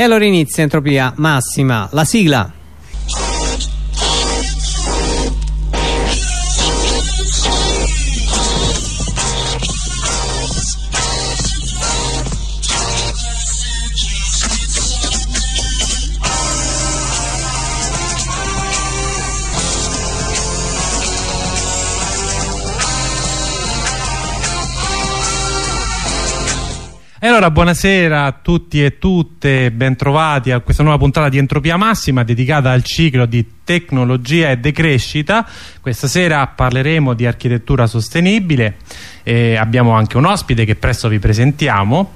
E allora inizia Entropia Massima, la sigla. E allora buonasera a tutti e tutte, bentrovati a questa nuova puntata di Entropia Massima dedicata al ciclo di tecnologia e decrescita. Questa sera parleremo di architettura sostenibile e abbiamo anche un ospite che presto vi presentiamo.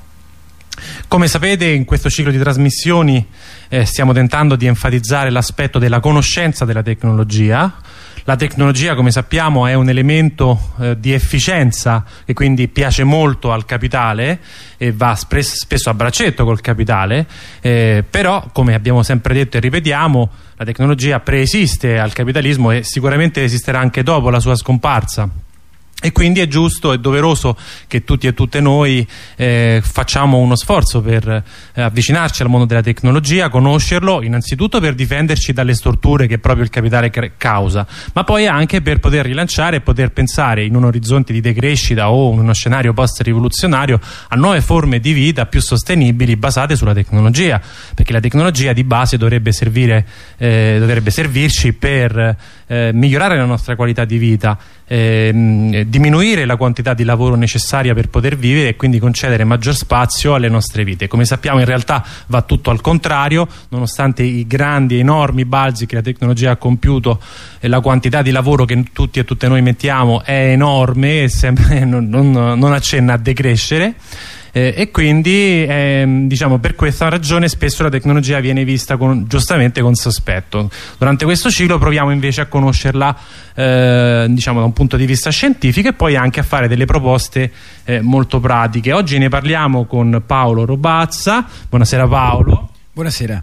Come sapete in questo ciclo di trasmissioni eh, stiamo tentando di enfatizzare l'aspetto della conoscenza della tecnologia la tecnologia come sappiamo è un elemento eh, di efficienza che quindi piace molto al capitale e va spesso a braccetto col capitale eh, però come abbiamo sempre detto e ripetiamo la tecnologia preesiste al capitalismo e sicuramente esisterà anche dopo la sua scomparsa e quindi è giusto e doveroso che tutti e tutte noi eh, facciamo uno sforzo per eh, avvicinarci al mondo della tecnologia, conoscerlo innanzitutto per difenderci dalle storture che proprio il capitale causa, ma poi anche per poter rilanciare e poter pensare in un orizzonte di decrescita o in uno scenario post-rivoluzionario a nuove forme di vita più sostenibili basate sulla tecnologia, perché la tecnologia di base dovrebbe, servire, eh, dovrebbe servirci per eh, migliorare la nostra qualità di vita, ehm, diminuire la quantità di lavoro necessaria per poter vivere e quindi concedere maggior spazio alle nostre vite. Come sappiamo in realtà va tutto al contrario, nonostante i grandi, enormi balzi che la tecnologia ha compiuto e la quantità di lavoro che tutti e tutte noi mettiamo è enorme e sempre, non, non, non accenna a decrescere eh, e quindi ehm, diciamo, per questa ragione spesso la tecnologia viene vista con, giustamente con sospetto. Durante questo ciclo proviamo invece a conoscerla eh, diciamo, da un punto di vista scientifico e poi anche a fare delle proposte eh, molto pratiche. Oggi ne parliamo con Paolo Robazza. Buonasera Paolo. Buonasera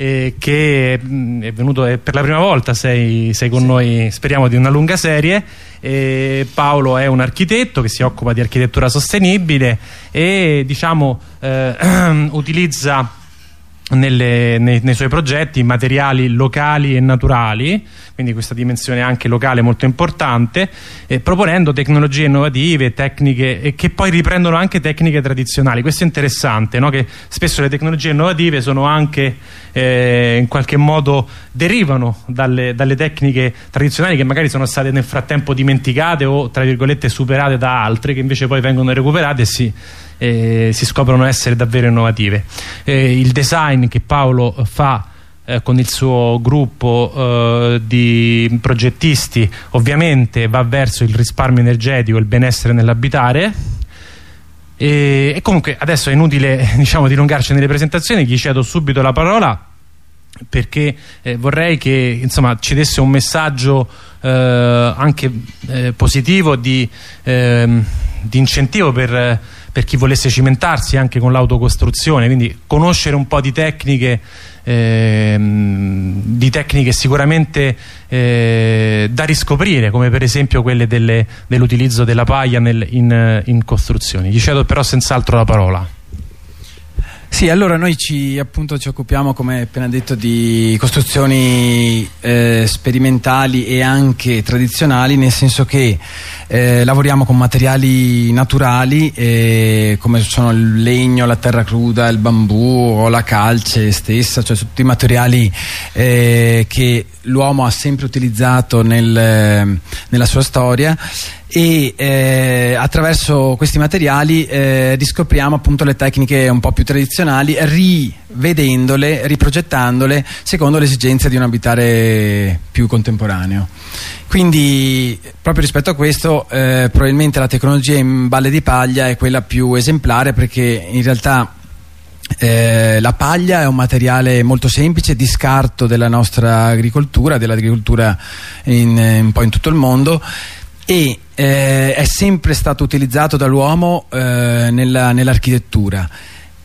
eh, che mh, è venuto eh, per la prima volta, sei, sei con sì. noi, speriamo di una lunga serie. Eh, Paolo è un architetto che si occupa di architettura sostenibile e diciamo eh, utilizza nelle, nei, nei, suoi progetti materiali locali e naturali quindi questa dimensione anche locale molto importante eh, proponendo tecnologie innovative tecniche e che poi riprendono anche tecniche tradizionali questo è interessante no? che spesso le tecnologie innovative sono anche eh, in qualche modo derivano dalle, dalle, tecniche tradizionali che magari sono state nel frattempo dimenticate o tra virgolette superate da altre che invece poi vengono recuperate e si eh, si scoprono essere davvero innovative. Eh, il design che Paolo fa eh, con il suo gruppo eh, di progettisti ovviamente va verso il risparmio energetico il benessere nell'abitare e, e, comunque adesso è inutile diciamo dilungarci nelle presentazioni gli cedo subito la parola perché eh, vorrei che insomma, ci desse un messaggio eh, anche eh, positivo di, ehm, di incentivo per per chi volesse cimentarsi anche con l'autocostruzione, quindi conoscere un po' di tecniche, ehm, di tecniche sicuramente eh, da riscoprire, come per esempio quelle dell'utilizzo della paglia nel, in, in costruzioni. Gli cedo però senz'altro la parola. Sì, allora noi ci, appunto, ci occupiamo, come appena detto, di costruzioni eh, sperimentali e anche tradizionali, nel senso che eh, lavoriamo con materiali naturali eh, come sono il legno, la terra cruda, il bambù o la calce stessa, cioè tutti i materiali eh, che l'uomo ha sempre utilizzato nel, nella sua storia e eh, attraverso questi materiali eh, riscopriamo appunto le tecniche un po' più tradizionali rivedendole, riprogettandole secondo le esigenze di un abitare più contemporaneo. Quindi proprio rispetto a questo eh, probabilmente la tecnologia in balle di paglia è quella più esemplare perché in realtà eh, la paglia è un materiale molto semplice, di scarto della nostra agricoltura, dell'agricoltura un po' in tutto il mondo e eh, è sempre stato utilizzato dall'uomo eh, nell'architettura. Nell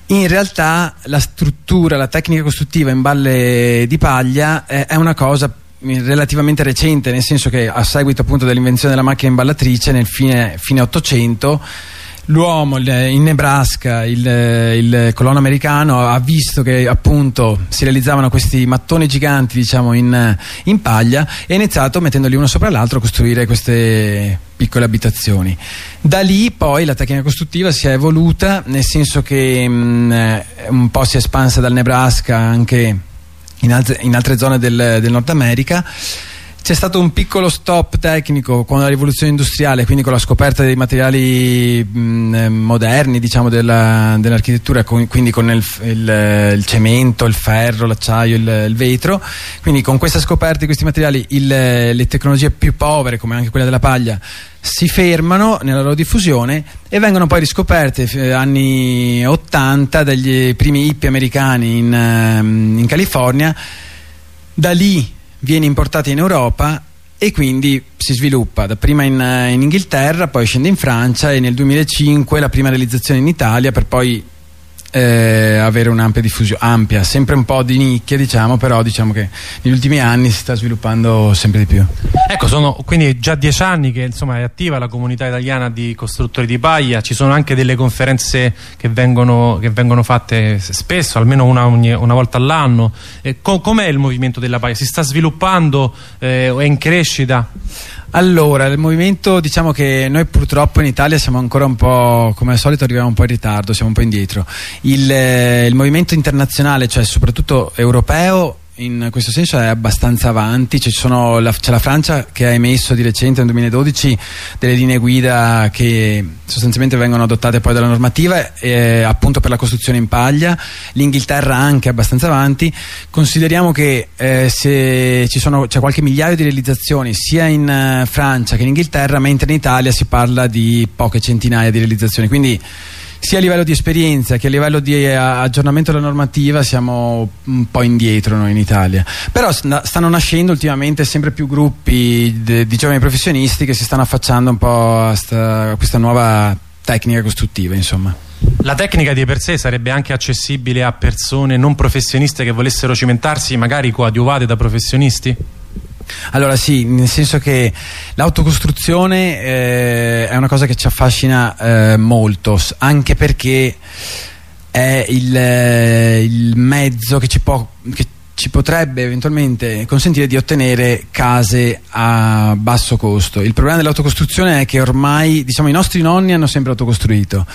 in realtà la struttura, la tecnica costruttiva in balle di paglia eh, è una cosa relativamente recente, nel senso che a seguito appunto dell'invenzione della macchina imballatrice nel fine, fine 800 l'uomo in Nebraska, il, il, colono americano, ha visto che appunto si realizzavano questi mattoni giganti diciamo in, in paglia e ha iniziato mettendoli uno sopra l'altro a costruire queste piccole abitazioni. Da lì poi la tecnica costruttiva si è evoluta nel senso che mh, un po' si è espansa dal Nebraska anche in altre, in altre zone del, del Nord America c'è stato un piccolo stop tecnico con la rivoluzione industriale, quindi con la scoperta dei materiali mh, moderni diciamo, dell'architettura, dell quindi con il, il, il, cemento, il ferro, l'acciaio, il, il, vetro. Quindi con questa scoperta di questi materiali le tecnologie più povere, come anche quella della paglia, si fermano nella loro diffusione e vengono poi riscoperte eh, anni 80 dagli primi hippie americani in, in California. Da lì viene importata in Europa e quindi si sviluppa dapprima in, in, Inghilterra, poi scende in Francia e nel 2005 la prima realizzazione in Italia per poi eh, avere un'ampia diffusione, ampia, sempre un po' di nicchia diciamo, però diciamo che negli ultimi anni si sta sviluppando sempre di più. Ecco, sono quindi già dieci anni che insomma, è attiva la comunità italiana di costruttori di paglia, ci sono anche delle conferenze che vengono, che vengono fatte spesso, almeno una, ogni, una volta all'anno. Co Com'è il movimento della paglia? Si sta sviluppando? Eh, è in crescita? Allora, il movimento, diciamo che noi purtroppo in Italia siamo ancora un po', come al solito arriviamo un po' in ritardo, siamo un po' indietro. Il, eh, il movimento internazionale, cioè soprattutto europeo, in questo senso è abbastanza avanti, c'è la, la, Francia che ha emesso di recente nel 2012 delle linee guida che sostanzialmente vengono adottate poi dalla normativa eh, appunto per la costruzione in paglia, l'Inghilterra anche abbastanza avanti, consideriamo che eh, se c'è qualche migliaio di realizzazioni sia in uh, Francia che in Inghilterra, mentre in Italia si parla di poche centinaia di realizzazioni, quindi sia a livello di esperienza che a livello di eh, aggiornamento della normativa siamo un po' indietro noi in Italia però stanno nascendo ultimamente sempre più gruppi di giovani professionisti che si stanno affacciando un po' a, sta, a questa nuova tecnica costruttiva insomma la tecnica di per sé sarebbe anche accessibile a persone non professioniste che volessero cimentarsi magari coadiuvate da professionisti? Allora sì, nel senso che l'autocostruzione eh, è una cosa che ci affascina eh, molto, anche perché è il, eh, il mezzo che ci, può, che ci potrebbe eventualmente consentire di ottenere case a basso costo. Il problema dell'autocostruzione è che ormai diciamo, i nostri nonni hanno sempre autocostruito.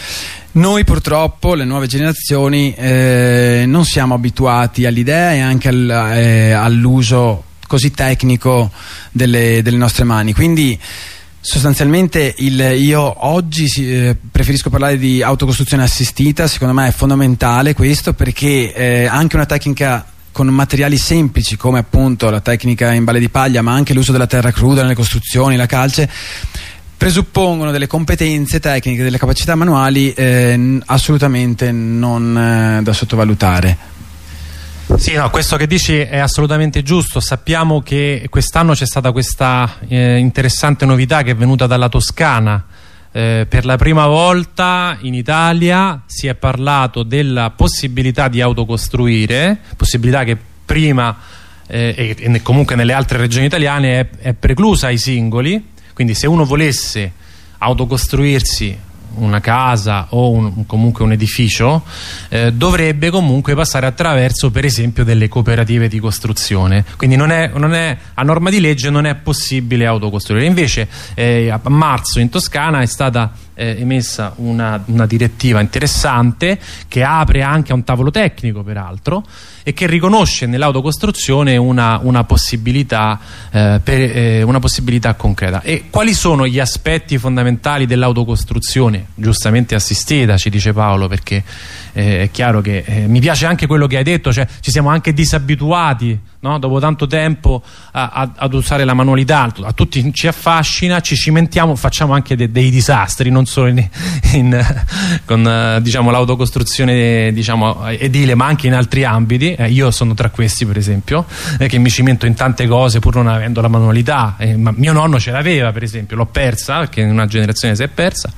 Noi purtroppo, le nuove generazioni, eh, non siamo abituati all'idea e anche al, eh, all'uso così tecnico delle, delle nostre mani. Quindi sostanzialmente il, io oggi eh, preferisco parlare di autocostruzione assistita, secondo me è fondamentale questo perché eh, anche una tecnica con materiali semplici come appunto la tecnica in balle di paglia ma anche l'uso della terra cruda nelle costruzioni, la calce presuppongono delle competenze tecniche, delle capacità manuali eh, assolutamente non eh, da sottovalutare. Sì, no, questo che dici è assolutamente giusto. Sappiamo che quest'anno c'è stata questa eh, interessante novità che è venuta dalla Toscana. Eh, per la prima volta in Italia si è parlato della possibilità di autocostruire, possibilità che prima eh, e, comunque nelle altre regioni italiane è, è preclusa ai singoli. Quindi se uno volesse autocostruirsi una casa o un, comunque un edificio eh, dovrebbe comunque passare attraverso per esempio delle cooperative di costruzione. Quindi non è, non è, a norma di legge non è possibile autocostruire. Invece eh, a marzo in Toscana è stata eh, emessa una, una, direttiva interessante che apre anche a un tavolo tecnico peraltro e che riconosce nell'autocostruzione una, una, possibilità, eh, eh, una possibilità concreta. E quali sono gli aspetti fondamentali dell'autocostruzione? Giustamente assistita, ci dice Paolo, perché eh, è chiaro che eh, mi piace anche quello che hai detto, cioè ci siamo anche disabituati no? dopo tanto tempo a, a, ad usare la manualità, a tutti ci affascina, ci cimentiamo, facciamo anche de, dei disastri, non solo in, in, con diciamo, l'autocostruzione diciamo, edile ma anche in altri ambiti, eh, io sono tra questi per esempio, eh, che mi cimento in tante cose pur non avendo la manualità, eh, ma mio nonno ce l'aveva per esempio, l'ho persa perché in una generazione si è persa,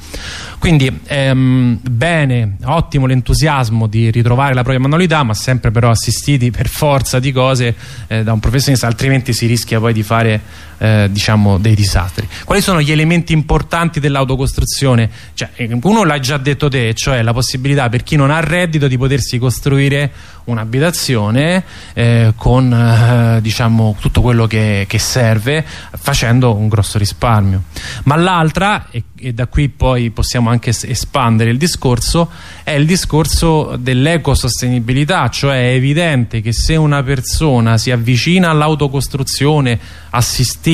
quindi ehm, bene, ottimo l'entusiasmo di ritrovare la propria manualità ma sempre però assistiti per forza di cose eh, da un professionista altrimenti si rischia poi di fare eh, diciamo dei disastri. Quali sono gli elementi importanti dell'autocostruzione? Cioè, eh, uno l'ha già detto te cioè la possibilità per chi non ha reddito di potersi costruire un'abitazione eh, con eh, diciamo tutto quello che, che, serve facendo un grosso risparmio. Ma l'altra e, e, da qui poi possiamo anche espandere il discorso è il discorso dell'ecosostenibilità cioè è evidente che se una persona si avvicina all'autocostruzione assistita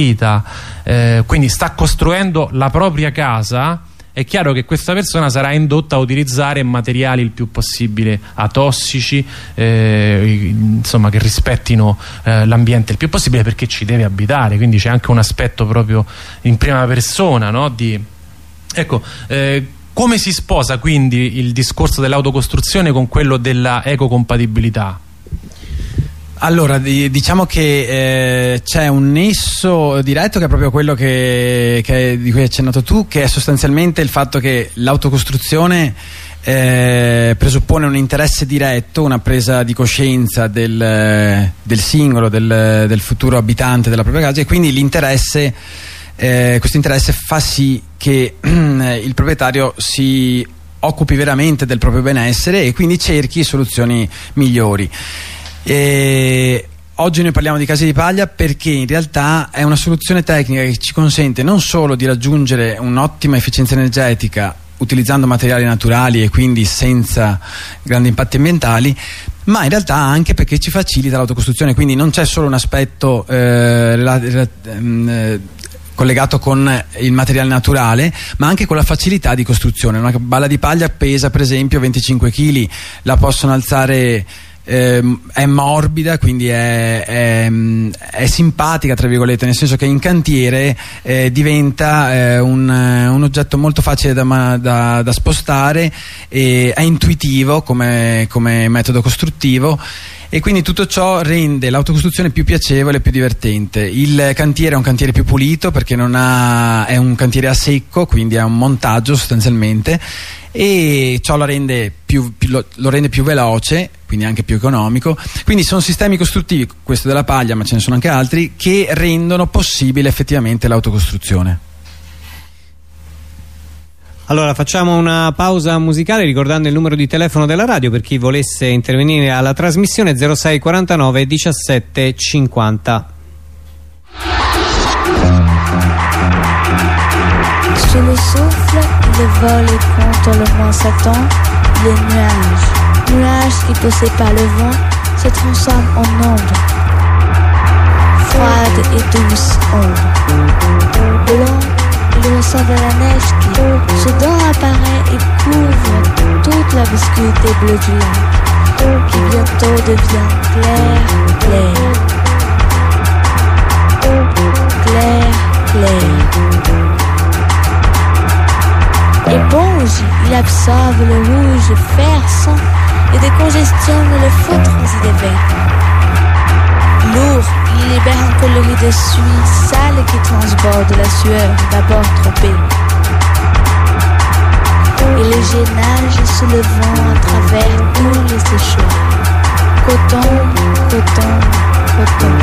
eh, quindi sta costruendo la propria casa è chiaro che questa persona sarà indotta a utilizzare materiali il più possibile atossici, eh, insomma che rispettino eh, l'ambiente il più possibile perché ci deve abitare, quindi c'è anche un aspetto proprio in prima persona no? di... Ecco, eh, come si sposa quindi il discorso dell'autocostruzione con quello della ecocompatibilità? Allora, diciamo che eh, c'è un nesso diretto che è proprio quello che, che di cui hai accennato tu, che è sostanzialmente il fatto che l'autocostruzione eh, presuppone un interesse diretto, una presa di coscienza del, del singolo, del, del, futuro abitante della propria casa e quindi l'interesse, eh, questo interesse fa sì che il proprietario si occupi veramente del proprio benessere e quindi cerchi soluzioni migliori. E oggi noi parliamo di case di paglia perché in realtà è una soluzione tecnica che ci consente non solo di raggiungere un'ottima efficienza energetica utilizzando materiali naturali e quindi senza grandi impatti ambientali ma in realtà anche perché ci facilita l'autocostruzione. Quindi non c'è solo un aspetto eh, ehm, eh, collegato con il materiale naturale ma anche con la facilità di costruzione. Una balla di paglia pesa per esempio 25 kg la possono alzare ehm, è morbida, quindi è, è, è, simpatica, tra virgolette, nel senso che in cantiere eh, diventa eh, un, un, oggetto molto facile da, da, da spostare, è intuitivo come, come metodo costruttivo e quindi tutto ciò rende l'autocostruzione più piacevole e più divertente. Il cantiere è un cantiere più pulito perché ha, è un cantiere a secco, quindi è un montaggio sostanzialmente e ciò lo rende più, più, lo, lo rende più veloce, quindi anche più economico. Quindi sono sistemi costruttivi, questo della paglia, ma ce ne sono anche altri, che rendono possibile effettivamente l'autocostruzione. Allora facciamo una pausa musicale ricordando il numero di telefono della radio per chi volesse intervenire alla trasmissione 0649 17 50. Sous le souffle, le vol et contre le moins Satan, les nuages. Nuages qui poussés par le vent se transforment en ombre. Froide et douce ombre. Blanc, il ressemble à la neige qui, soudain apparaît et couvre toute la viscosité bleue du lac, qui bientôt devient clair, clair. Clair, clair. Éponge, il absorbe le rouge fer sang et décongestionne le transit des veines. Lourd, il libère un coloris de suie sale qui transborde la sueur d'abord trompée. Et le génage sous le vent à travers tous les séchoirs. Coton, coton, coton.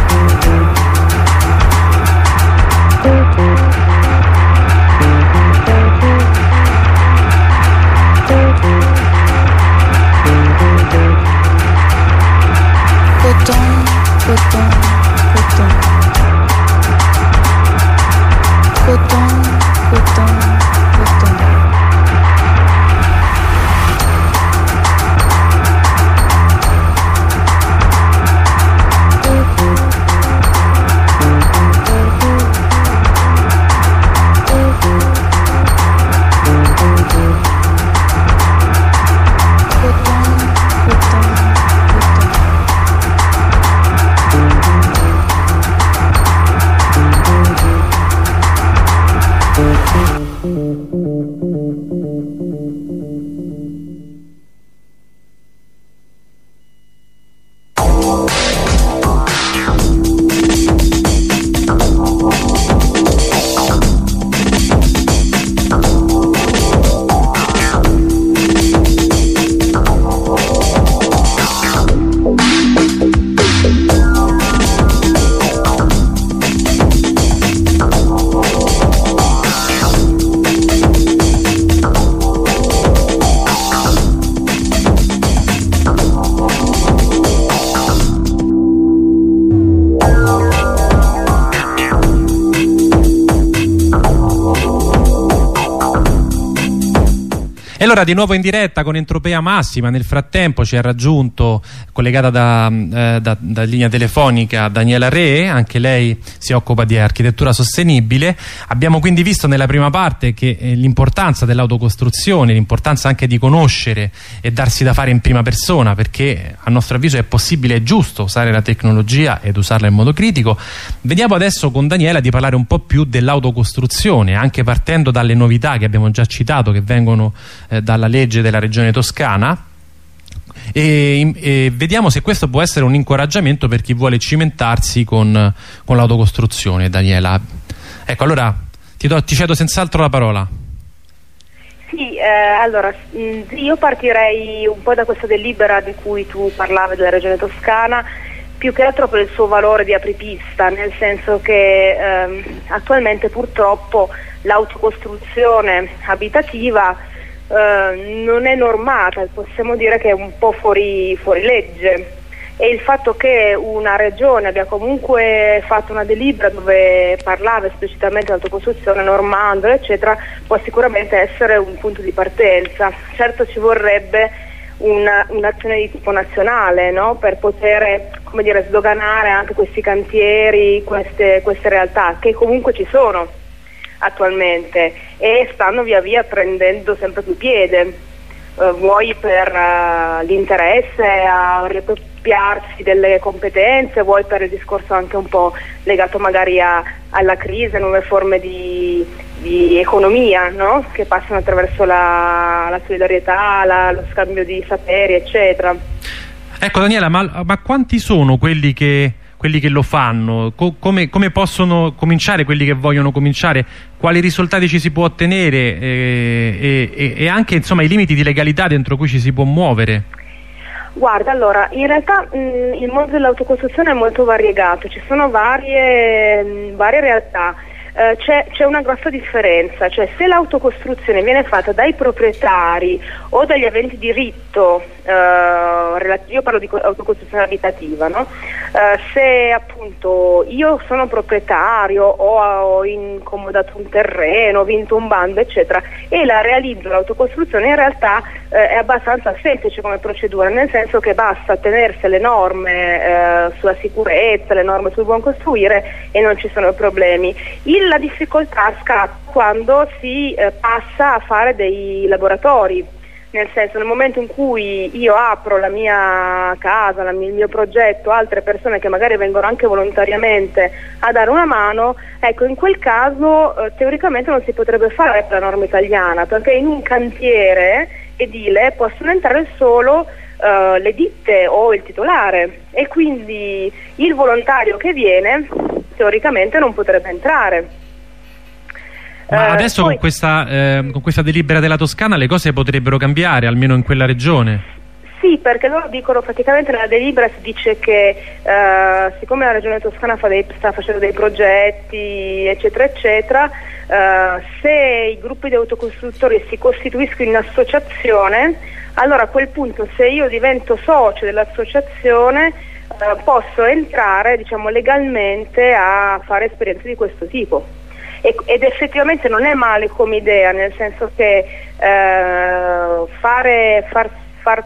Coton, coton. Coton, coton. Allora di nuovo in diretta con Entropea Massima, nel frattempo ci ha raggiunto, collegata da, eh, da, da, linea telefonica, Daniela Re, anche lei si occupa di architettura sostenibile. Abbiamo quindi visto nella prima parte che eh, l'importanza dell'autocostruzione, l'importanza anche di conoscere e darsi da fare in prima persona, perché a nostro avviso è possibile e giusto usare la tecnologia ed usarla in modo critico. Vediamo adesso con Daniela di parlare un po' più dell'autocostruzione, anche partendo dalle novità che abbiamo già citato, che vengono eh, dalla legge della regione toscana. E, e, vediamo se questo può essere un incoraggiamento per chi vuole cimentarsi con, con l'autocostruzione Daniela. Ecco allora ti, do, ti cedo senz'altro la parola. Sì, eh, allora mm, io partirei un po' da questa delibera di cui tu parlavi della regione toscana più che altro per il suo valore di apripista, nel senso che ehm, attualmente purtroppo l'autocostruzione abitativa eh, non è normata, possiamo dire che è un po' fuori, fuori legge e il fatto che una regione abbia comunque fatto una delibera dove parlava esplicitamente di autocostruzione, normandola eccetera, può sicuramente essere un punto di partenza. Certo ci vorrebbe un'azione di tipo nazionale no? per poter dire, sdoganare anche questi cantieri, queste, queste realtà che comunque ci sono attualmente e stanno via via prendendo sempre più piede. Uh, vuoi per uh, l'interesse a riappropriarsi delle competenze, vuoi per il discorso anche un po' legato magari a, alla crisi, nuove forme di, di economia no? che passano attraverso la, la solidarietà, la, lo scambio di saperi, eccetera. Ecco Daniela, ma, ma quanti sono quelli che quelli che lo fanno, Co come, come, possono cominciare quelli che vogliono cominciare, quali risultati ci si può ottenere eh, e, e, anche insomma, i limiti di legalità dentro cui ci si può muovere? Guarda, allora, in realtà mh, il mondo dell'autocostruzione è molto variegato, ci sono varie, mh, varie realtà. Eh, c'è, una grossa differenza, cioè se l'autocostruzione viene fatta dai proprietari o dagli aventi diritto, eh, io parlo di autocostruzione abitativa, no? eh, se appunto io sono proprietario o ho incomodato un terreno, ho vinto un bando eccetera e la realizzo l'autocostruzione in realtà eh, è abbastanza semplice come procedura, nel senso che basta tenersi le norme eh, sulla sicurezza, le norme sul buon costruire e non ci sono problemi. Il la difficoltà scatta quando si eh, passa a fare dei laboratori, nel senso nel momento in cui io apro la mia casa, la, il mio progetto, altre persone che magari vengono anche volontariamente a dare una mano, ecco in quel caso eh, teoricamente non si potrebbe fare la norma italiana, perché in un cantiere edile possono entrare solo uh, le ditte o il titolare e quindi il volontario che viene teoricamente non potrebbe entrare. Ma uh, adesso poi, con, questa, eh, con questa delibera della Toscana le cose potrebbero cambiare, almeno in quella regione? Sì, perché loro dicono praticamente nella delibera si dice che uh, siccome la regione toscana fa dei, sta facendo dei progetti eccetera eccetera, uh, se i gruppi di autocostruttori si costituiscono in associazione, allora a quel punto se io divento socio dell'associazione uh, posso entrare diciamo, legalmente a fare esperienze di questo tipo. Ed effettivamente non è male come idea, nel senso che fare, far, far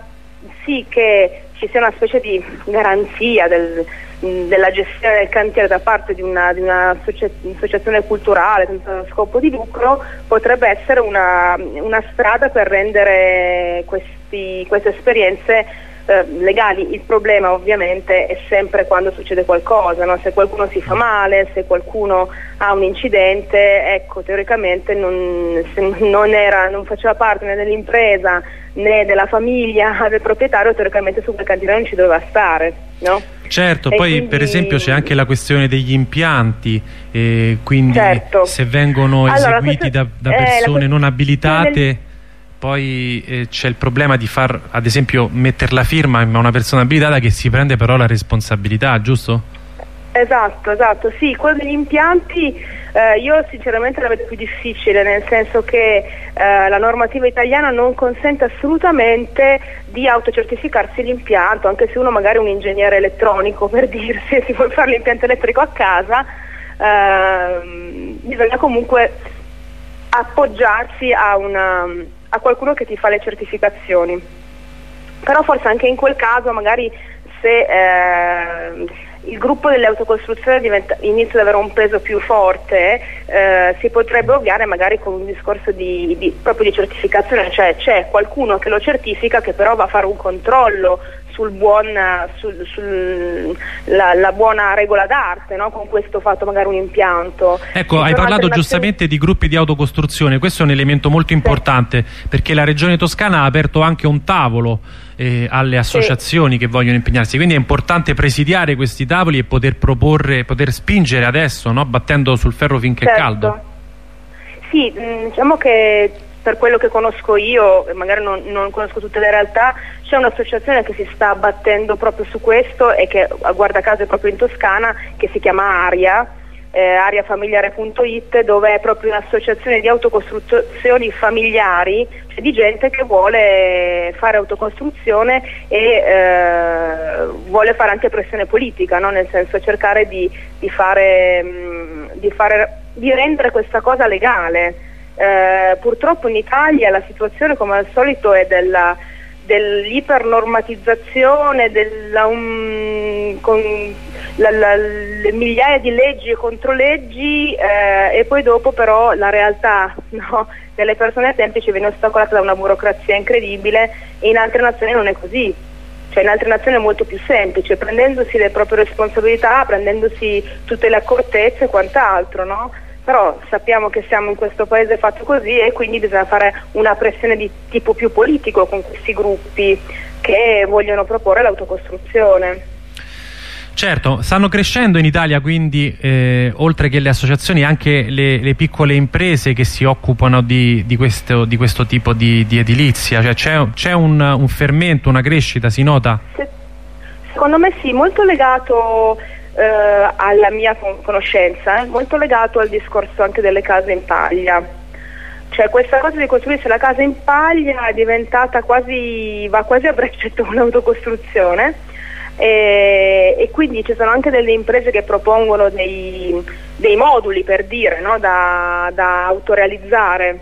sì che ci sia una specie di garanzia del, della gestione del cantiere da parte di un'associazione una culturale senza scopo di lucro potrebbe essere una, una strada per rendere questi, queste esperienze eh, legali. Il problema ovviamente è sempre quando succede qualcosa, no? se qualcuno si fa male, se qualcuno ha un incidente, ecco teoricamente non, non, era, non faceva parte né dell'impresa né della famiglia del proprietario, teoricamente su quel cantiere non ci doveva stare. No? Certo, e poi quindi... per esempio c'è anche la questione degli impianti, eh, quindi certo. se vengono allora, eseguiti da, da, persone non abilitate... Del poi eh, c'è il problema di far ad esempio mettere la firma a una persona abilitata che si prende però la responsabilità, giusto? Esatto, esatto, sì, quello degli impianti eh, io sinceramente la vedo più difficile, nel senso che eh, la normativa italiana non consente assolutamente di autocertificarsi l'impianto, anche se uno magari è un ingegnere elettronico per dirsi si vuole fare l'impianto elettrico a casa, eh, bisogna comunque appoggiarsi a una a qualcuno che ti fa le certificazioni. Però forse anche in quel caso magari se eh, il gruppo delle autocostruzioni diventa, inizia ad avere un peso più forte, eh, si potrebbe ovviare magari con un discorso di, di, proprio di certificazione, cioè c'è qualcuno che lo certifica che però va a fare un controllo sul buon, sul, sul, la, la, buona regola d'arte, no? con questo fatto magari un impianto. Ecco, hai parlato giustamente di gruppi di autocostruzione, questo è un elemento molto importante sì. perché la Regione Toscana ha aperto anche un tavolo eh, alle associazioni sì. che vogliono impegnarsi, quindi è importante presidiare questi tavoli e poter proporre, poter spingere adesso, no? battendo sul ferro finché certo. è caldo. Sì, mm, diciamo che per quello che conosco io, magari non, non conosco tutte le realtà, c'è un'associazione che si sta battendo proprio su questo e che guarda caso è proprio in Toscana, che si chiama Aria, eh, ariafamiliare.it dove è proprio un'associazione di autocostruzioni familiari, cioè di gente che vuole fare autocostruzione e eh, vuole fare anche pressione politica, no? nel senso cercare di, di, fare, mh, mm, di, fare, di rendere questa cosa legale. Eh, purtroppo in Italia la situazione come al solito è della dell'ipernormatizzazione, della, um, con la, la, le migliaia di leggi e controleggi eh, e poi dopo però la realtà no, delle persone semplici viene ostacolata da una burocrazia incredibile e in altre nazioni non è così. Cioè in altre nazioni è molto più semplice, prendendosi le proprie responsabilità, prendendosi tutte le accortezze e quant'altro, no? Però sappiamo che siamo in questo paese fatto così e quindi bisogna fare una pressione di tipo più politico con questi gruppi che vogliono proporre l'autocostruzione. Certo, stanno crescendo in Italia quindi eh, oltre che le associazioni anche le, le, piccole imprese che si occupano di, di, questo, di questo, tipo di, di edilizia, cioè, c'è un, un, fermento, una crescita, si nota? Secondo me sì, molto legato eh, alla mia conoscenza, eh, molto legato al discorso anche delle case in paglia. Cioè questa cosa di costruirsi la casa in paglia è diventata quasi, va quasi a braccetto con l'autocostruzione e, e, quindi ci sono anche delle imprese che propongono dei, dei moduli per dire, no? da, da, autorealizzare.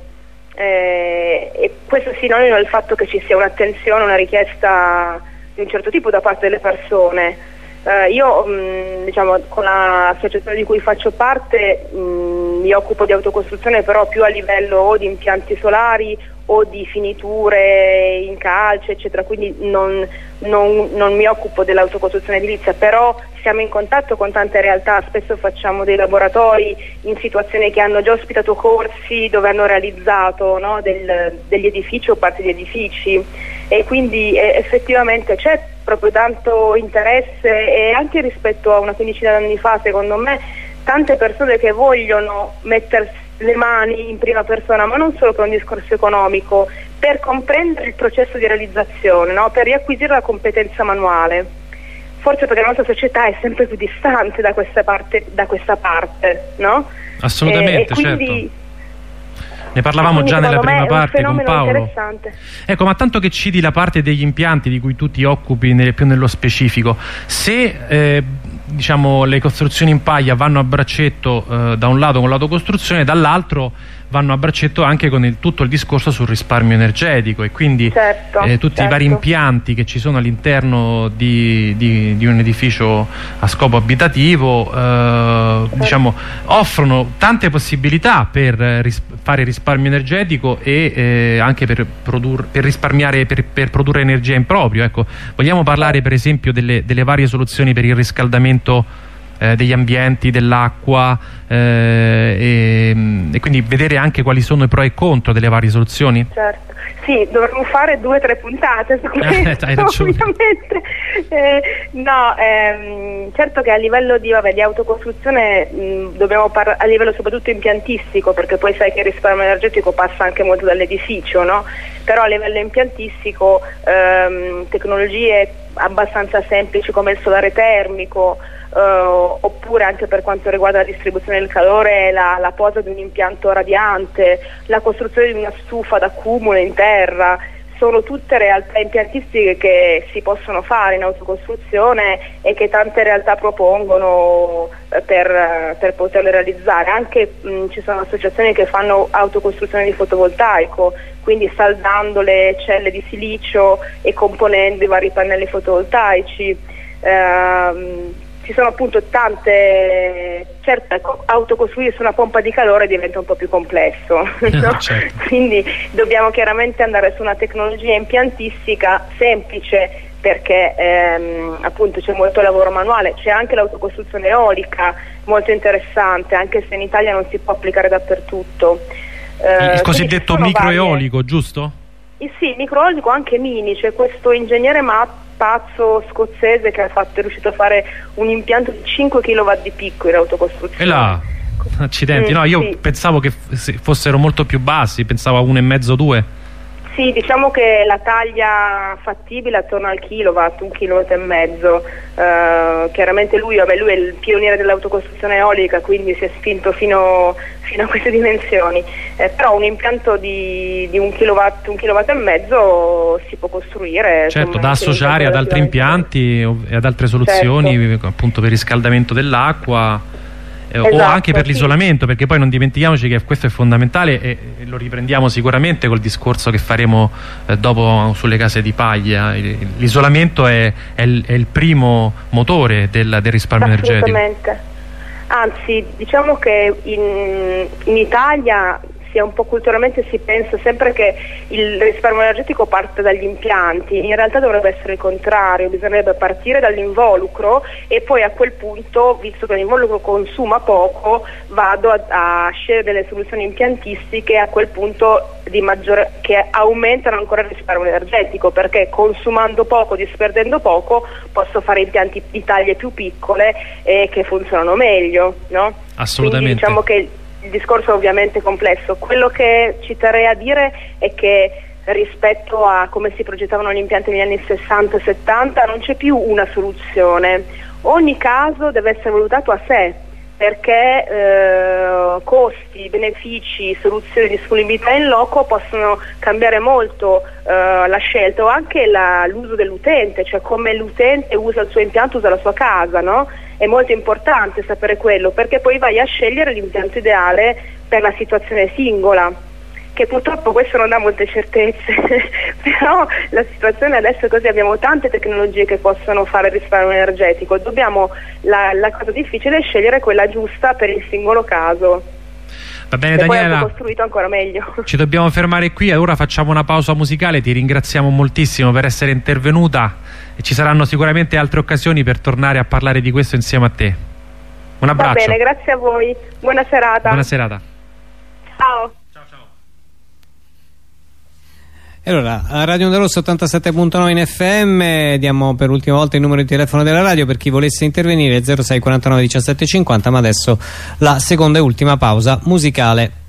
Eh, e questo sinonimo del fatto che ci sia un'attenzione, una richiesta di un certo tipo da parte delle persone. Eh, io mh, mm, diciamo, con l'associazione di cui faccio parte mh, mm, mi occupo di autocostruzione però più a livello o di impianti solari o di finiture in calce eccetera, quindi non, non, non mi occupo dell'autocostruzione edilizia, però siamo in contatto con tante realtà, spesso facciamo dei laboratori in situazioni che hanno già ospitato corsi dove hanno realizzato no, del, degli edifici o parti di edifici e quindi eh, effettivamente c'è proprio tanto interesse e anche rispetto a una quindicina di anni fa secondo me tante persone che vogliono mettersi le mani in prima persona, ma non solo per un discorso economico, per comprendere il processo di realizzazione, no? per riacquisire la competenza manuale. Forse perché la nostra società è sempre più distante da questa parte, da questa parte no? Assolutamente, e, e quindi, certo ne parlavamo già nella prima parte con Paolo. Ecco, ma tanto che citi la parte degli impianti di cui tu ti occupi nel, più nello specifico, se eh, diciamo, le costruzioni in paglia vanno a braccetto eh, da un lato con l'autocostruzione, dall'altro vanno a braccetto anche con il, tutto il discorso sul risparmio energetico e quindi certo, eh, tutti certo. i vari certo. impianti che ci sono all'interno di, di, di, un edificio a scopo abitativo eh, certo. diciamo, offrono tante possibilità per ris fare risparmio energetico e eh, anche per, per risparmiare per, per, produrre energia in proprio ecco, vogliamo parlare per esempio delle, delle varie soluzioni per il riscaldamento eh, degli ambienti, dell'acqua eh, e, e, quindi vedere anche quali sono i pro e i contro delle varie soluzioni? Certo, sì, dovremmo fare due o tre puntate su questo, eh, ovviamente. Eh, no, ehm, certo che a livello di, vabbè, di autocostruzione mh, dobbiamo parlare a livello soprattutto impiantistico, perché poi sai che il risparmio energetico passa anche molto dall'edificio, no? però a livello impiantistico ehm, tecnologie abbastanza semplici come il solare termico, Uh, oppure anche per quanto riguarda la distribuzione del calore, la, la, posa di un impianto radiante, la costruzione di una stufa d'accumulo in terra, sono tutte realtà impiantistiche che si possono fare in autocostruzione e che tante realtà propongono eh, per, per poterle realizzare. Anche mh, ci sono associazioni che fanno autocostruzione di fotovoltaico, quindi saldando le celle di silicio e componendo i vari pannelli fotovoltaici. Ehm, ci sono appunto tante, certo ecco, autocostruirsi una pompa di calore diventa un po' più complesso, no? certo. quindi dobbiamo chiaramente andare su una tecnologia impiantistica semplice perché ehm, appunto c'è molto lavoro manuale, c'è anche l'autocostruzione eolica molto interessante, anche se in Italia non si può applicare dappertutto. Eh, il cosiddetto microeolico, varie... giusto? Eh, sì, microeolico anche mini, c'è questo ingegnere Matt pazzo scozzese che fatto, è riuscito a fare un impianto di 5 kW di picco in autocostruzione. E là, accidenti, mm, no, io sì. pensavo che fossero molto più bassi, pensavo a 1,5-2. Sì, diciamo che la taglia fattibile attorno al kilowatt, un kilowatt e mezzo. Uh, chiaramente lui, vabbè, lui, è il pioniere dell'autocostruzione eolica, quindi si è spinto fino, fino a queste dimensioni. Eh, però un impianto di, di, un kilowatt, un kilowatt e mezzo si può costruire. Certo, da associare ad altri impianti e ad altre soluzioni, certo. appunto per riscaldamento dell'acqua esatto, o anche per sì. l'isolamento perché poi non dimentichiamoci che questo è fondamentale e lo riprendiamo sicuramente col discorso che faremo eh, dopo sulle case di paglia. L'isolamento è, è, è, il primo motore del, del risparmio energetico. Anzi diciamo che in, in Italia sia un po' culturalmente si pensa sempre che il risparmio energetico parte dagli impianti, in realtà dovrebbe essere il contrario, bisognerebbe partire dall'involucro e poi a quel punto, visto che l'involucro consuma poco, vado a, a scegliere delle soluzioni impiantistiche a quel punto maggiore, che aumentano ancora il risparmio energetico perché consumando poco, disperdendo poco, posso fare impianti di taglie più piccole e che funzionano meglio. No? Assolutamente. Quindi diciamo che il discorso è ovviamente complesso. Quello che ci terrei a dire è che rispetto a come si progettavano gli impianti negli anni 60 e 70 non c'è più una soluzione. Ogni caso deve essere valutato a sé perché eh, costi, benefici, soluzioni, disponibilità in loco possono cambiare molto eh, la scelta o anche l'uso dell'utente, cioè come l'utente usa il suo impianto, usa la sua casa, no? È molto importante sapere quello perché poi vai a scegliere l'impianto ideale per la situazione singola che purtroppo questo non dà molte certezze, però la situazione adesso è così, abbiamo tante tecnologie che possono fare risparmio energetico, Dobbiamo, la, la cosa difficile è scegliere quella giusta per il singolo caso. Va bene Daniela, costruito ancora meglio. ci dobbiamo fermare qui, ora facciamo una pausa musicale, ti ringraziamo moltissimo per essere intervenuta e ci saranno sicuramente altre occasioni per tornare a parlare di questo insieme a te. Un abbraccio. Va bene, grazie a voi, buona serata. Buona serata. Ciao. Allora, Radio Onda Rossa 87.9 in FM diamo per l'ultima volta il numero di telefono della radio per chi volesse intervenire 06 49 17 50 ma adesso la seconda e ultima pausa musicale.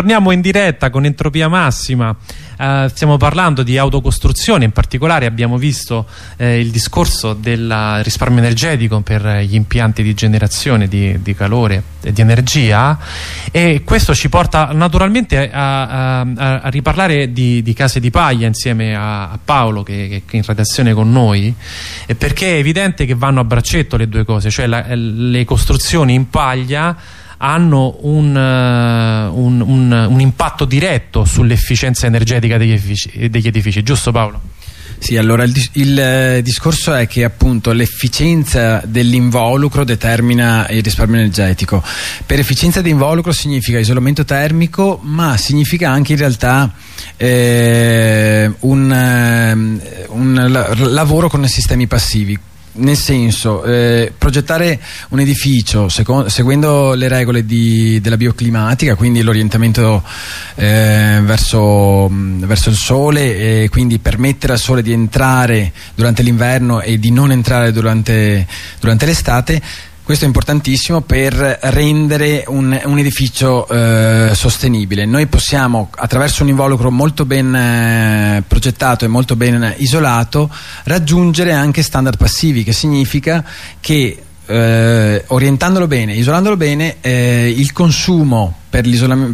Ritorniamo in diretta con Entropia Massima, uh, stiamo parlando di autocostruzione, in particolare abbiamo visto eh, il discorso del risparmio energetico per gli impianti di generazione di, di, calore e di energia e questo ci porta naturalmente a, a, a riparlare di, di, case di paglia insieme a, a Paolo che, che, è in redazione con noi perché è evidente che vanno a braccetto le due cose, cioè la, le costruzioni in paglia hanno un, uh, un, un, un impatto diretto sull'efficienza energetica degli edifici, degli edifici, giusto Paolo? Sì, allora il, il eh, discorso è che appunto l'efficienza dell'involucro determina il risparmio energetico. Per efficienza di involucro significa isolamento termico, ma significa anche in realtà eh, un, eh, un lavoro con sistemi passivi nel senso, eh, progettare un edificio seguendo le regole di, della bioclimatica, quindi l'orientamento eh, verso, verso, il sole e quindi permettere al sole di entrare durante l'inverno e di non entrare durante, durante l'estate questo è importantissimo per rendere un, un edificio eh, sostenibile. Noi possiamo, attraverso un involucro molto ben eh, progettato e molto ben isolato, raggiungere anche standard passivi, che significa che eh, orientandolo bene, isolandolo bene, eh, il consumo per,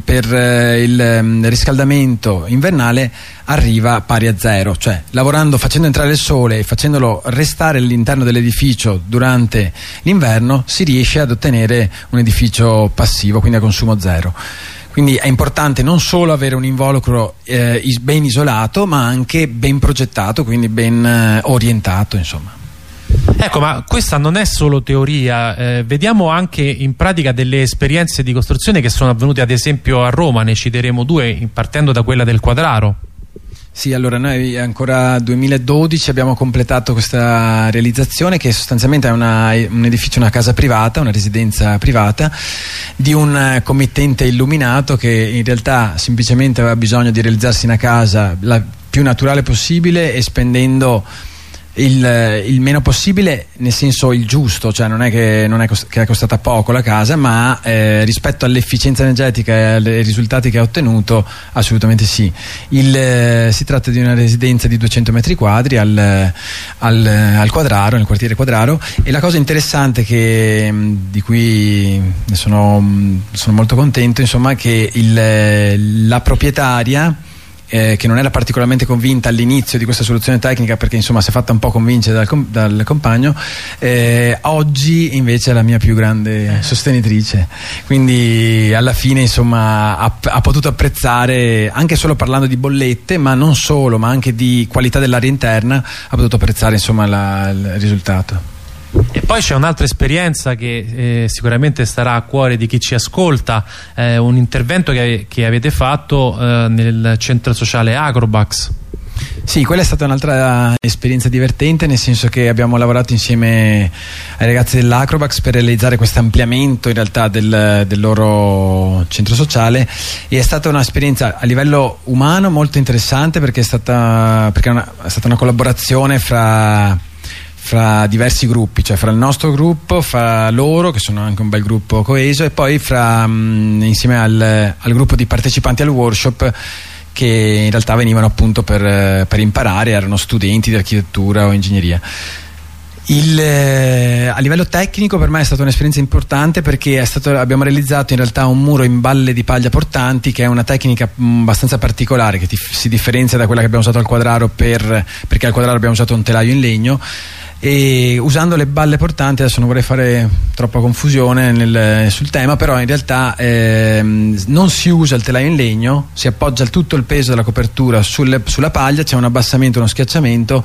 per eh, il um, riscaldamento invernale arriva pari a zero, cioè lavorando, facendo entrare il sole e facendolo restare all'interno dell'edificio durante l'inverno si riesce ad ottenere un edificio passivo, quindi a consumo zero. Quindi è importante non solo avere un involucro eh, ben isolato, ma anche ben progettato, quindi ben eh, orientato, insomma. Ecco, ma questa non è solo teoria, eh, vediamo anche in pratica delle esperienze di costruzione che sono avvenute ad esempio a Roma, ne citeremo due, partendo da quella del Quadraro. Sì, allora noi ancora 2012 abbiamo completato questa realizzazione che sostanzialmente è una, un edificio, una casa privata, una residenza privata di un committente illuminato che in realtà semplicemente aveva bisogno di realizzarsi una casa la più naturale possibile e spendendo il, il, meno possibile nel senso il giusto cioè non è che, non è cost che è costata poco la casa ma eh, rispetto all'efficienza energetica e ai risultati che ha ottenuto assolutamente sì. Il, eh, si tratta di una residenza di 200 metri quadri al, al, al, Quadraro nel quartiere Quadraro e la cosa interessante che, di cui sono, sono molto contento insomma che il, la proprietaria eh, che non era particolarmente convinta all'inizio di questa soluzione tecnica perché insomma si è fatta un po' convincere dal, com dal compagno eh, oggi invece è la mia più grande sostenitrice. Quindi alla fine insomma ha, ha, potuto apprezzare anche solo parlando di bollette ma non solo ma anche di qualità dell'aria interna ha potuto apprezzare insomma la, il risultato e poi c'è un'altra esperienza che eh, sicuramente starà a cuore di chi ci ascolta, eh, un intervento che, che avete fatto eh, nel centro sociale Agrobax. Sì, quella è stata un'altra esperienza divertente, nel senso che abbiamo lavorato insieme ai ragazzi dell'Acrobax per realizzare questo ampliamento in realtà del, del, loro centro sociale e è stata un'esperienza a livello umano molto interessante perché è stata, perché è una, è stata una collaborazione fra fra diversi gruppi, cioè fra il nostro gruppo, fra loro, che sono anche un bel gruppo coeso, e poi fra, mh, mm, insieme al, al, gruppo di partecipanti al workshop che in realtà venivano appunto per, per imparare, erano studenti di architettura o ingegneria. Il, eh, a livello tecnico per me è stata un'esperienza importante perché stato, abbiamo realizzato in realtà un muro in balle di paglia portanti che è una tecnica mh, mm, abbastanza particolare che ti, si differenzia da quella che abbiamo usato al quadraro per, perché al quadraro abbiamo usato un telaio in legno e usando le balle portanti adesso non vorrei fare troppa confusione nel, sul tema però in realtà ehm, non si usa il telaio in legno si appoggia tutto il peso della copertura sul, sulla paglia c'è un abbassamento uno schiacciamento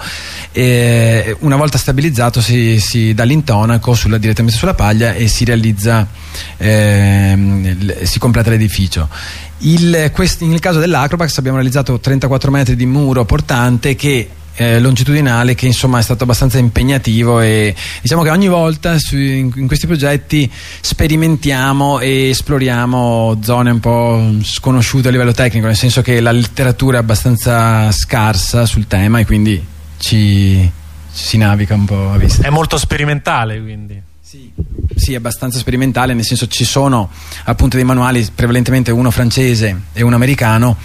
e una volta stabilizzato si, si dà l'intonaco sulla, direttamente sulla paglia e si realizza ehm, si completa l'edificio. Il, quest, nel caso dell'Acrobax abbiamo realizzato 34 metri di muro portante che eh, longitudinale che insomma è stato abbastanza impegnativo e diciamo che ogni volta su, in, in, questi progetti sperimentiamo e esploriamo zone un po' sconosciute a livello tecnico nel senso che la letteratura è abbastanza scarsa sul tema e quindi ci, ci si naviga un po' a vista. È molto sperimentale quindi. Sì sì, abbastanza sperimentale, nel senso ci sono appunto dei manuali, prevalentemente uno francese e uno americano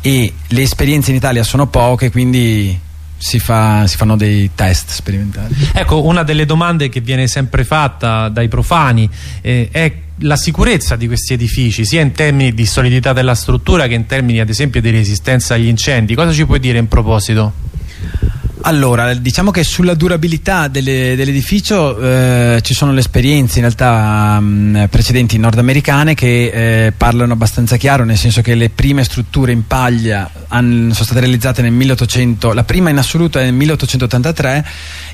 e le esperienze in Italia sono poche, quindi si, fa, si, fanno dei test sperimentali. Ecco, una delle domande che viene sempre fatta dai profani eh, è la sicurezza di questi edifici, sia in termini di solidità della struttura che in termini ad esempio di resistenza agli incendi. Cosa ci puoi dire in proposito? Allora, diciamo che sulla durabilità dell'edificio dell eh, ci sono le esperienze in realtà mh, mm, precedenti nordamericane che eh, parlano abbastanza chiaro, nel senso che le prime strutture in paglia sono state realizzate nel 1800, la prima in assoluto è nel 1883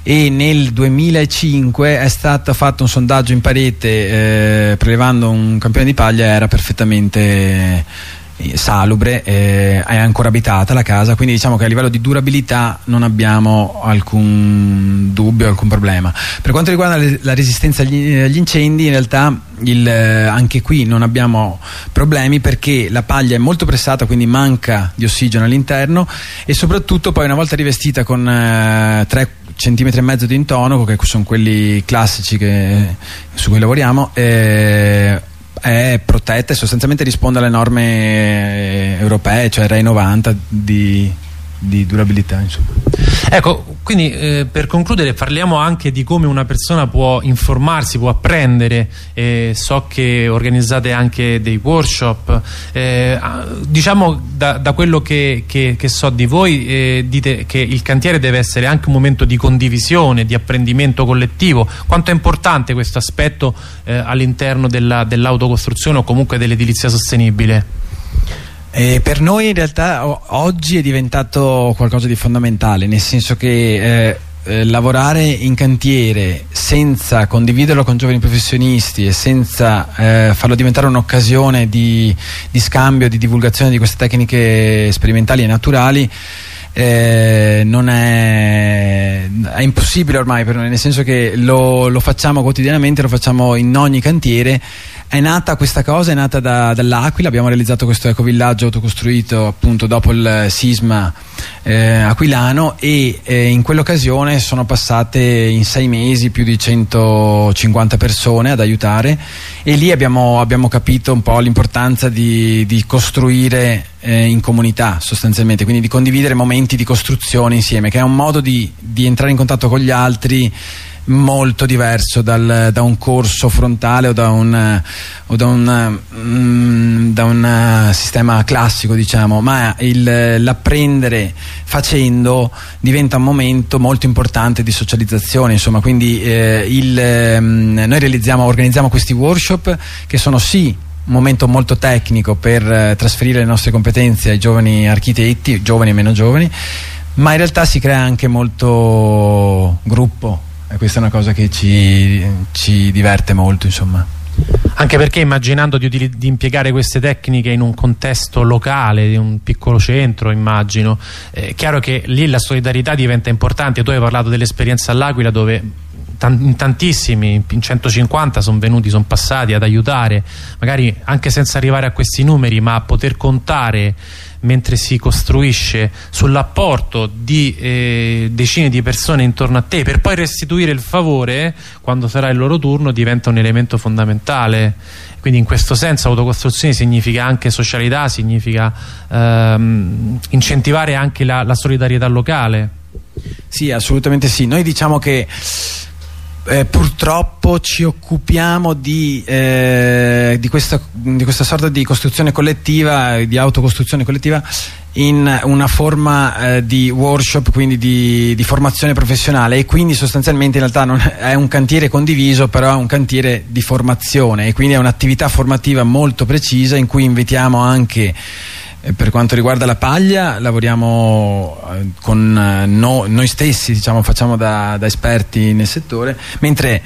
e nel 2005 è stato fatto un sondaggio in parete eh, prelevando un campione di paglia era perfettamente salubre, eh, è ancora abitata la casa, quindi diciamo che a livello di durabilità non abbiamo alcun dubbio, alcun problema. Per quanto riguarda la resistenza agli, agli, incendi, in realtà il, eh, anche qui non abbiamo problemi perché la paglia è molto pressata, quindi manca di ossigeno all'interno e soprattutto poi una volta rivestita con eh, 3 centimetri e mezzo di intonaco, che sono quelli classici che, su cui lavoriamo, eh, è protetta e sostanzialmente risponde alle norme eh, europee, cioè REI 90 di, di durabilità. Insomma. Ecco, quindi eh, per concludere parliamo anche di come una persona può informarsi, può apprendere, eh, so che organizzate anche dei workshop, eh, diciamo da, da quello che, che, che, so di voi eh, dite che il cantiere deve essere anche un momento di condivisione, di apprendimento collettivo, quanto è importante questo aspetto eh, all'interno dell'autocostruzione dell o comunque dell'edilizia sostenibile? Eh, per noi in realtà oggi è diventato qualcosa di fondamentale, nel senso che eh, eh, lavorare in cantiere senza condividerlo con giovani professionisti e senza eh, farlo diventare un'occasione di, di, scambio, di divulgazione di queste tecniche sperimentali e naturali eh, non è, è, impossibile ormai per noi, nel senso che lo, lo facciamo quotidianamente, lo facciamo in ogni cantiere è nata questa cosa, è nata da, dall'Aquila, abbiamo realizzato questo ecovillaggio autocostruito appunto dopo il sisma eh, aquilano e eh, in quell'occasione sono passate in sei mesi più di 150 persone ad aiutare e lì abbiamo, abbiamo capito un po' l'importanza di, di, costruire eh, in comunità sostanzialmente, quindi di condividere momenti di costruzione insieme, che è un modo di, di entrare in contatto con gli altri molto diverso dal, da un corso frontale o da un, o da un, mm, da un sistema classico diciamo. Ma l'apprendere facendo diventa un momento molto importante di socializzazione insomma. Quindi eh, il, eh, noi realizziamo organizziamo questi workshop che sono sì un momento molto tecnico per eh, trasferire le nostre competenze ai giovani architetti giovani e meno giovani ma in realtà si crea anche molto gruppo e questa è una cosa che ci, ci diverte molto insomma. Anche perché immaginando di, di, impiegare queste tecniche in un contesto locale, di un piccolo centro immagino, è chiaro che lì la solidarietà diventa importante, tu hai parlato dell'esperienza all'Aquila dove in tantissimi, in 150 sono venuti, sono passati ad aiutare, magari anche senza arrivare a questi numeri, ma a poter contare mentre si costruisce sull'apporto di eh, decine di persone intorno a te per poi restituire il favore quando sarà il loro turno diventa un elemento fondamentale. Quindi in questo senso autocostruzione significa anche socialità significa ehm, incentivare anche la, la solidarietà locale. Sì assolutamente sì. Noi diciamo che eh, purtroppo ci occupiamo di, eh, di, questa, di, questa, sorta di costruzione collettiva, di autocostruzione collettiva in una forma eh, di workshop, quindi di, di, formazione professionale. E quindi sostanzialmente in realtà non è un cantiere condiviso, però è un cantiere di formazione. E quindi è un'attività formativa molto precisa in cui invitiamo anche per quanto riguarda la paglia lavoriamo eh, con eh, no, noi stessi, diciamo, facciamo da, da, esperti nel settore, mentre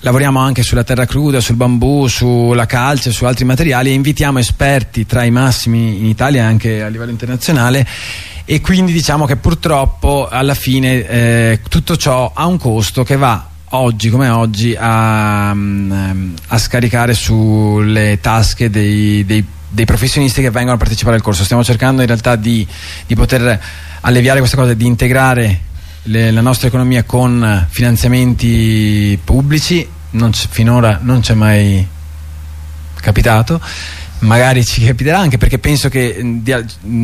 lavoriamo anche sulla terra cruda, sul bambù, sulla calce, su altri materiali e invitiamo esperti tra i massimi in Italia e anche a livello internazionale. E quindi diciamo che purtroppo alla fine eh, tutto ciò ha un costo che va oggi come oggi a, mm, a scaricare sulle tasche dei, dei dei professionisti che vengono a partecipare al corso. Stiamo cercando in realtà di, di poter alleviare questa cosa, di integrare le, la nostra economia con finanziamenti pubblici non finora non c'è mai capitato magari ci capiterà anche perché penso che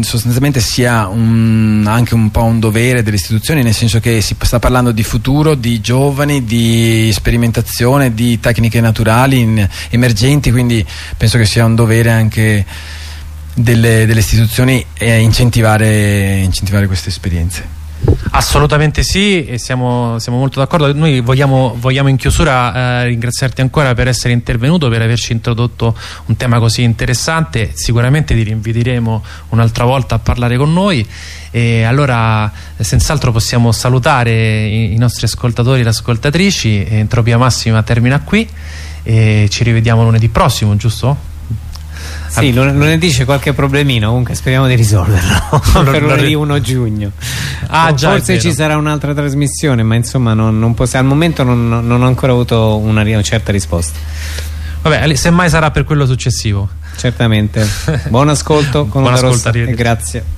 sostanzialmente sia un, anche un po' un dovere delle istituzioni nel senso che si sta parlando di futuro, di giovani, di sperimentazione, di tecniche naturali in, emergenti quindi penso che sia un dovere anche delle, delle istituzioni eh, incentivare, incentivare queste esperienze. Assolutamente sì e siamo, siamo molto d'accordo. Noi vogliamo, vogliamo, in chiusura eh, ringraziarti ancora per essere intervenuto, per averci introdotto un tema così interessante. Sicuramente ti rinviteremo un'altra volta a parlare con noi e allora senz'altro possiamo salutare i, i nostri ascoltatori e ascoltatrici. Entropia Massima termina qui e ci rivediamo lunedì prossimo, giusto? Sì, lunedì c'è qualche problemino, comunque speriamo di risolverlo per lunedì 1 giugno. Ah, già, Forse ci sarà un'altra trasmissione, ma insomma non, non al momento non, non, ho ancora avuto una, una certa risposta. Vabbè, semmai sarà per quello successivo. Certamente. Buon ascolto con Buon ascolto, grazie.